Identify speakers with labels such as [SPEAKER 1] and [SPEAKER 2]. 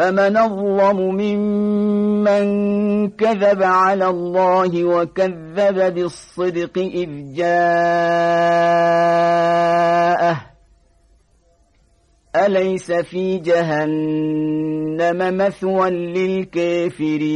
[SPEAKER 1] فمن الظلم ممن كذب على الله وكذب بالصدق إذ جاءه أليس في جهنم مثوى للكافرين